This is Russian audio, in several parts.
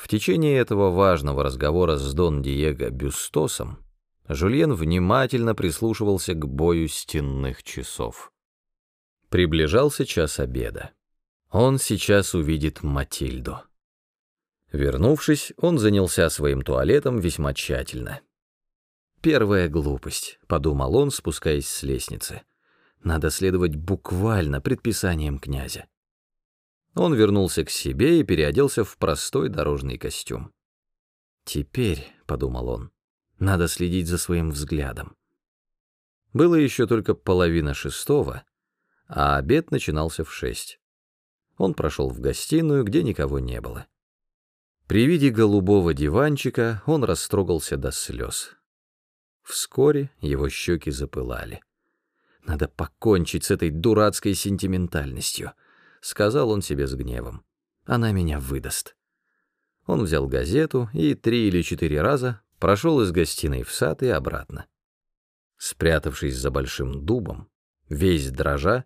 В течение этого важного разговора с Дон Диего Бюстосом Жульен внимательно прислушивался к бою стенных часов. Приближался час обеда. Он сейчас увидит Матильду. Вернувшись, он занялся своим туалетом весьма тщательно. «Первая глупость», — подумал он, спускаясь с лестницы. «Надо следовать буквально предписаниям князя». Он вернулся к себе и переоделся в простой дорожный костюм. «Теперь», — подумал он, — «надо следить за своим взглядом». Было еще только половина шестого, а обед начинался в шесть. Он прошел в гостиную, где никого не было. При виде голубого диванчика он растрогался до слез. Вскоре его щеки запылали. Надо покончить с этой дурацкой сентиментальностью —— сказал он себе с гневом. «Она меня выдаст». Он взял газету и три или четыре раза прошел из гостиной в сад и обратно. Спрятавшись за большим дубом, весь дрожа,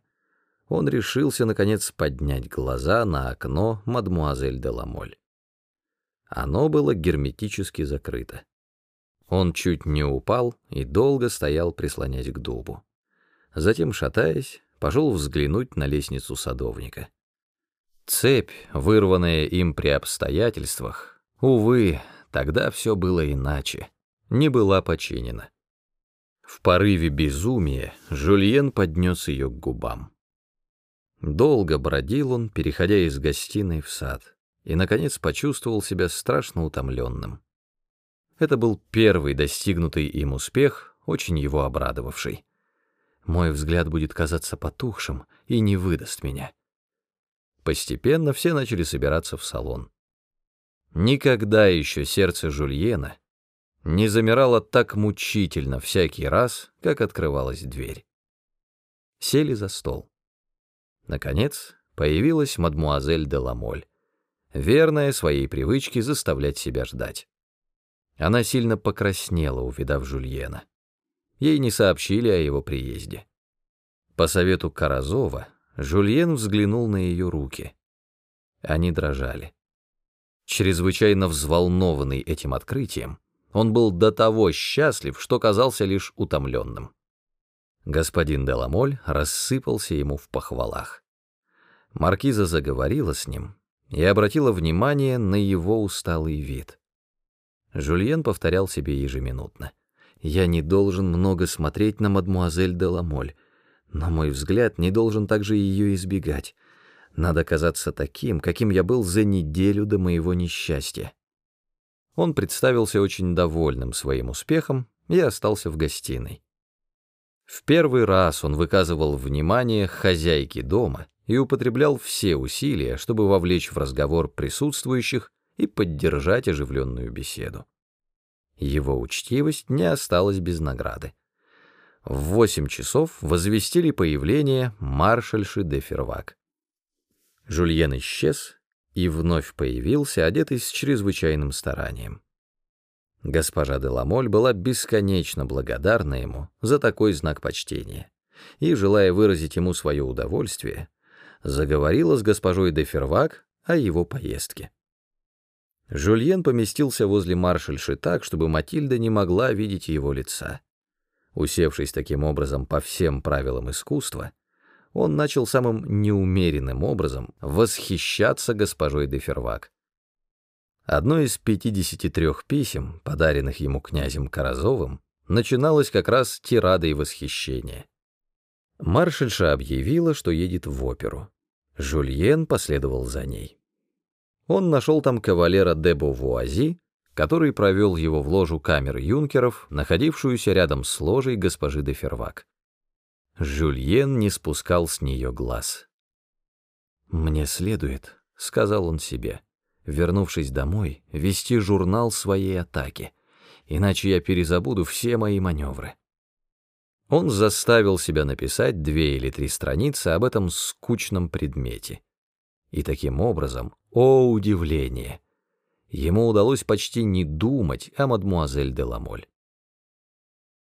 он решился, наконец, поднять глаза на окно мадмуазель де Ламоль. Оно было герметически закрыто. Он чуть не упал и долго стоял, прислонясь к дубу. Затем, шатаясь, пошел взглянуть на лестницу садовника. Цепь, вырванная им при обстоятельствах, увы, тогда все было иначе, не была починена. В порыве безумия Жульен поднес ее к губам. Долго бродил он, переходя из гостиной в сад, и, наконец, почувствовал себя страшно утомленным. Это был первый достигнутый им успех, очень его обрадовавший. Мой взгляд будет казаться потухшим и не выдаст меня. Постепенно все начали собираться в салон. Никогда еще сердце Жульена не замирало так мучительно всякий раз, как открывалась дверь. Сели за стол. Наконец появилась мадмуазель де Ламоль, верная своей привычке заставлять себя ждать. Она сильно покраснела, увидав Жульена. Ей не сообщили о его приезде. По совету Каразова Жульен взглянул на ее руки. Они дрожали. Чрезвычайно взволнованный этим открытием, он был до того счастлив, что казался лишь утомленным. Господин Деламоль рассыпался ему в похвалах. Маркиза заговорила с ним и обратила внимание на его усталый вид. Жульен повторял себе ежеминутно — я не должен много смотреть на мадмуазель де Ламоль, но мой взгляд не должен также ее избегать. Надо казаться таким, каким я был за неделю до моего несчастья. Он представился очень довольным своим успехом и остался в гостиной. В первый раз он выказывал внимание хозяйке дома и употреблял все усилия, чтобы вовлечь в разговор присутствующих и поддержать оживленную беседу. Его учтивость не осталась без награды. В восемь часов возвестили появление маршальши де Фервак. Жульен исчез и вновь появился, одетый с чрезвычайным старанием. Госпожа де Ламоль была бесконечно благодарна ему за такой знак почтения и, желая выразить ему свое удовольствие, заговорила с госпожой де Фервак о его поездке. Жульен поместился возле маршальши так, чтобы Матильда не могла видеть его лица. Усевшись таким образом по всем правилам искусства, он начал самым неумеренным образом восхищаться госпожой де Фервак. Одно из 53 писем, подаренных ему князем Каразовым, начиналось как раз тирадой восхищения. Маршальша объявила, что едет в оперу. Жульен последовал за ней он нашел там кавалера де Бовуази, который провел его в ложу камеры юнкеров, находившуюся рядом с ложей госпожи де Фервак. Жюльен не спускал с нее глаз. «Мне следует», — сказал он себе, вернувшись домой, вести журнал своей атаки, иначе я перезабуду все мои маневры. Он заставил себя написать две или три страницы об этом скучном предмете. И таким образом о, удивление! Ему удалось почти не думать о мадмуазель де Ламоль.